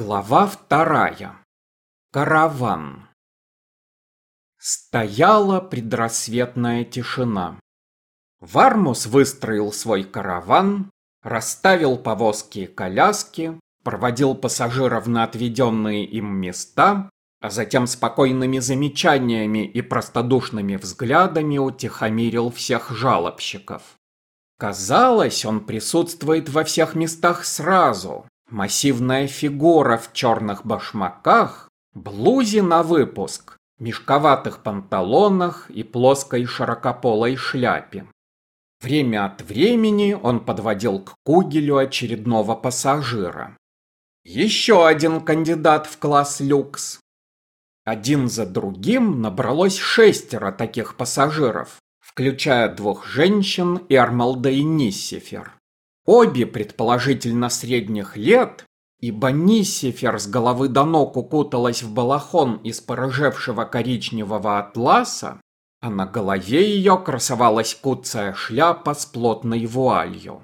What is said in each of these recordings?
Глава вторая. Караван. Стояла предрассветная тишина. Вармус выстроил свой караван, расставил повозки и коляски, проводил пассажиров на отведенные им места, а затем спокойными замечаниями и простодушными взглядами утихомирил всех жалобщиков. Казалось, он присутствует во всех местах сразу, Массивная фигура в черных башмаках, блузе на выпуск, мешковатых панталонах и плоской широкополой шляпе. Время от времени он подводил к кугелю очередного пассажира. Еще один кандидат в класс люкс. Один за другим набралось шестеро таких пассажиров, включая двух женщин и Армалда и Ниссифер. Обе, предположительно, средних лет, ибо Ниссифер с головы до ног укуталась в балахон из порыжевшего коричневого атласа, а на голове ее красовалась куцая шляпа с плотной вуалью.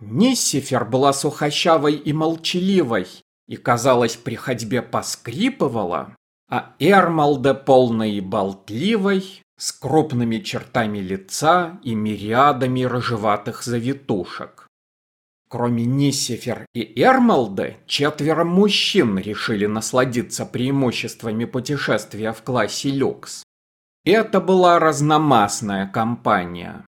Ниссифер была сухощавой и молчаливой, и, казалось, при ходьбе поскрипывала, а Эрмалде полной и болтливой, с крупными чертами лица и мириадами рыжеватых завитушек. Кроме Нисифер и Эрмалды, четверо мужчин решили насладиться преимуществами путешествия в классе люкс. Это была разномастная компания.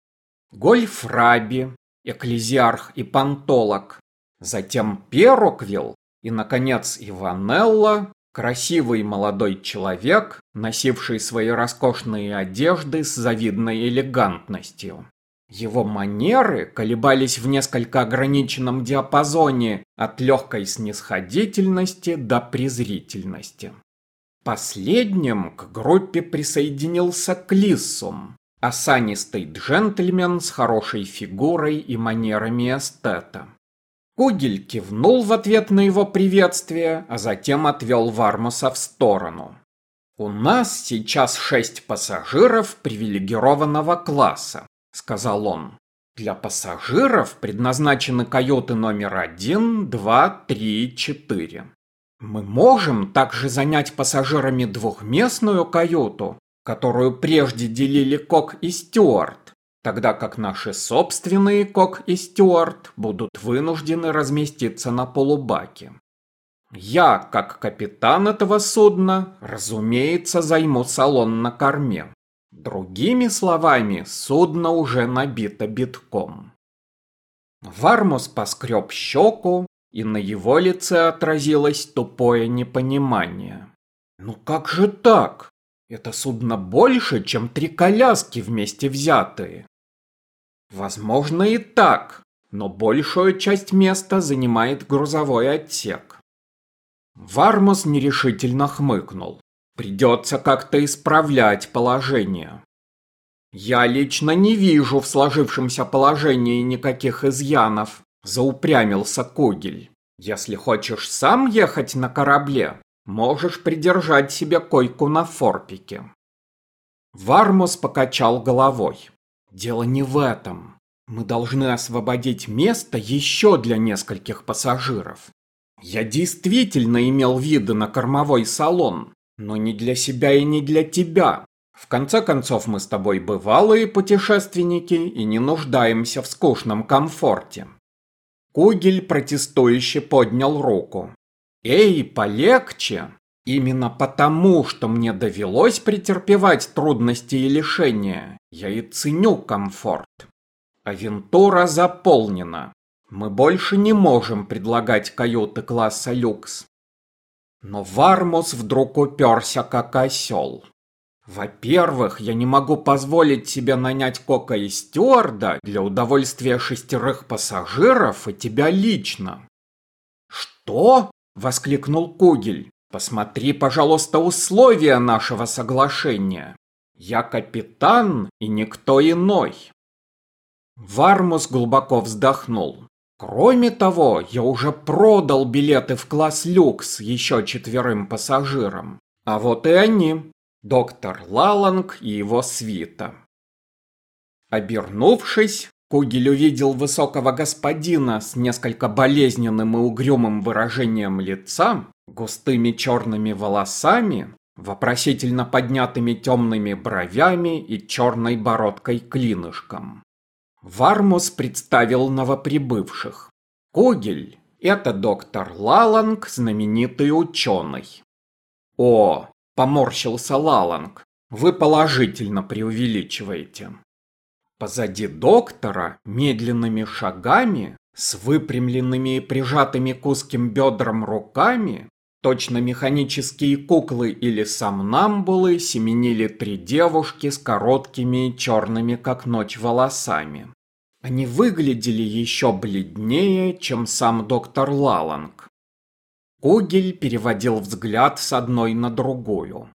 Гольф Раби, Экклезиарх и Пантолог, затем Пероквилл и, наконец, Иванелла, красивый молодой человек, носивший свои роскошные одежды с завидной элегантностью. Его манеры колебались в несколько ограниченном диапазоне от легкой снисходительности до презрительности. Последним к группе присоединился Клиссум, осанистый джентльмен с хорошей фигурой и манерами эстета. Кугель кивнул в ответ на его приветствие, а затем отвел Вармуса в сторону. «У нас сейчас шесть пассажиров привилегированного класса сказал он. Для пассажиров предназначены каюты номер один, два, три, четыре. Мы можем также занять пассажирами двухместную каюту, которую прежде делили Кок и Стюарт, тогда как наши собственные Кок и Стюарт будут вынуждены разместиться на полубаке. Я, как капитан этого судна, разумеется, займу салон на корме. Другими словами, судно уже набито битком. Вармус поскреб щеку, и на его лице отразилось тупое непонимание. «Ну как же так? Это судно больше, чем три коляски вместе взятые». Возможно и так, но большую часть места занимает грузовой отсек. Вармус нерешительно хмыкнул. Придется как-то исправлять положение. Я лично не вижу в сложившемся положении никаких изъянов, заупрямился Кугель. Если хочешь сам ехать на корабле, можешь придержать себе койку на форпике. Вармус покачал головой. Дело не в этом. Мы должны освободить место еще для нескольких пассажиров. Я действительно имел виды на кормовой салон, но не для себя и не для тебя. В конце концов, мы с тобой бывалые путешественники и не нуждаемся в скучном комфорте. Кугель протестующе поднял руку. Эй, полегче! Именно потому, что мне довелось претерпевать трудности и лишения, я и ценю комфорт. Авентура заполнена. Мы больше не можем предлагать каюты класса люкс. Но Вармус вдруг уперся как осел. Во-первых, я не могу позволить себе нанять Кока и Стюарда для удовольствия шестерых пассажиров и тебя лично. Что? Воскликнул Кугель. Посмотри, пожалуйста, условия нашего соглашения. Я капитан и никто иной. Вармус глубоко вздохнул. Кроме того, я уже продал билеты в класс люкс еще четверым пассажирам. А вот и они, доктор Лаланг и его свита. Обернувшись, Кугель увидел высокого господина с несколько болезненным и угрюмым выражением лица, густыми черными волосами, вопросительно поднятыми темными бровями и черной бородкой-клинышком. Вармус представил новоприбывших. Кугель – это доктор Лаланг, знаменитый ученый. О, поморщился Лаланг, вы положительно преувеличиваете. Позади доктора медленными шагами, с выпрямленными и прижатыми к узким бедрам руками, точно механические куклы или сомнамбулы семенили три девушки с короткими черными, как ночь, волосами. Они выглядели еще бледнее, чем сам доктор Лаланг. Кугель переводил взгляд с одной на другую.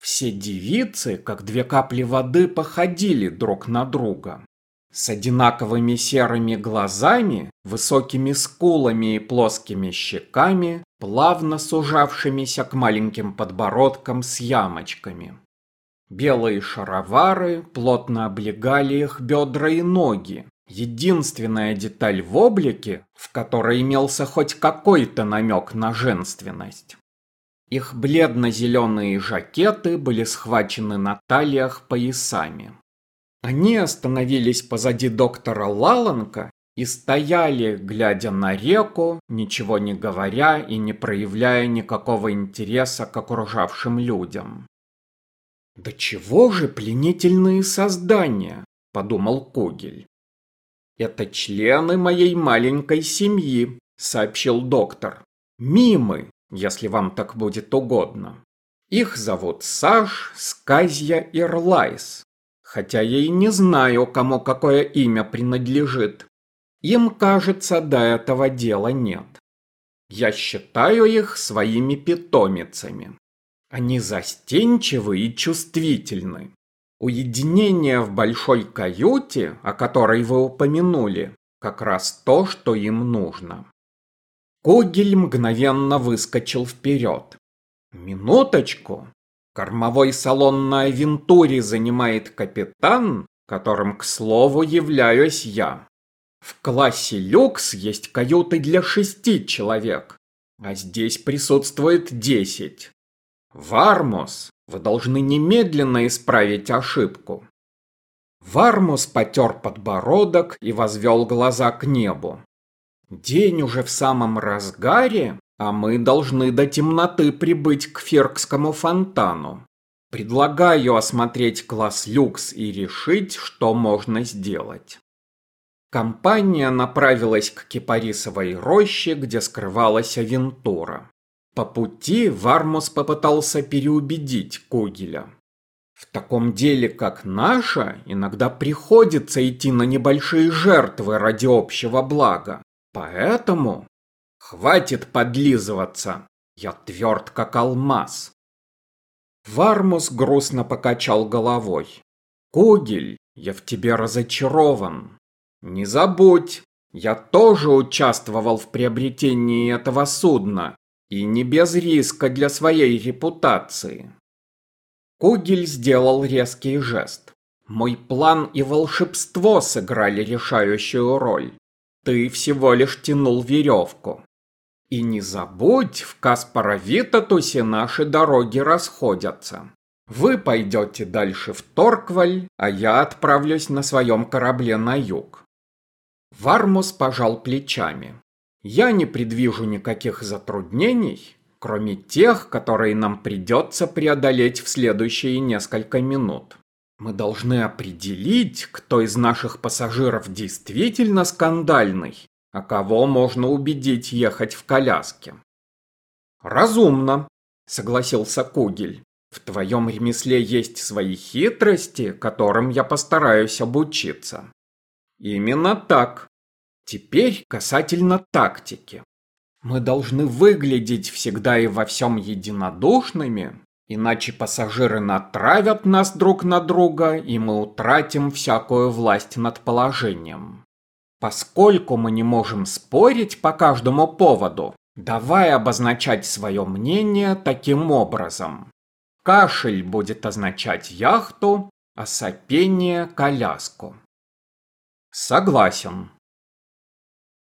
Все девицы, как две капли воды, походили друг на друга. С одинаковыми серыми глазами, высокими скулами и плоскими щеками, плавно сужавшимися к маленьким подбородкам с ямочками. Белые шаровары плотно облегали их бедра и ноги. Единственная деталь в облике, в которой имелся хоть какой-то намек на женственность. Их бледно-зеленые жакеты были схвачены на талиях поясами. Они остановились позади доктора Лаланка и стояли, глядя на реку, ничего не говоря и не проявляя никакого интереса к окружавшим людям. «Да чего же пленительные создания?» – подумал Кугель. «Это члены моей маленькой семьи», – сообщил доктор. «Мимы, если вам так будет угодно. Их зовут Саш, Сказья и Рлайс, хотя я и не знаю, кому какое имя принадлежит. Им, кажется, до этого дела нет. Я считаю их своими питомицами. Они застенчивы и чувствительны. Уединение в большой каюте, о которой вы упомянули, как раз то, что им нужно. Когель мгновенно выскочил вперед. Минуточку. Кормовой салон на Авентуре занимает капитан, которым, к слову, являюсь я. В классе люкс есть каюты для шести человек, а здесь присутствует десять. Вармус, вы должны немедленно исправить ошибку. Вармус потер подбородок и возвел глаза к небу. День уже в самом разгаре, а мы должны до темноты прибыть к Феркскому фонтану. Предлагаю осмотреть класс люкс и решить, что можно сделать. Компания направилась к Кипарисовой роще, где скрывалась Авентура. По пути Вармус попытался переубедить Кугеля. В таком деле, как наше, иногда приходится идти на небольшие жертвы ради общего блага. Поэтому хватит подлизываться. Я тверд, как алмаз. Вармус грустно покачал головой. Кугель, я в тебе разочарован. Не забудь, я тоже участвовал в приобретении этого судна, и не без риска для своей репутации. Кугель сделал резкий жест. Мой план и волшебство сыграли решающую роль. Ты всего лишь тянул веревку. И не забудь, в Каспаровитатусе наши дороги расходятся. Вы пойдете дальше в Торкваль, а я отправлюсь на своем корабле на юг. Вармус пожал плечами. Я не предвижу никаких затруднений, кроме тех, которые нам придется преодолеть в следующие несколько минут. Мы должны определить, кто из наших пассажиров действительно скандальный, а кого можно убедить ехать в коляске. Разумно, согласился Кугель. В твоем ремесле есть свои хитрости, которым я постараюсь обучиться. Именно так. Теперь касательно тактики. Мы должны выглядеть всегда и во всем единодушными, Иначе пассажиры натравят нас друг на друга, и мы утратим всякую власть над положением. Поскольку мы не можем спорить по каждому поводу, давай обозначать свое мнение таким образом. Кашель будет означать яхту, а сопение – коляску. Согласен.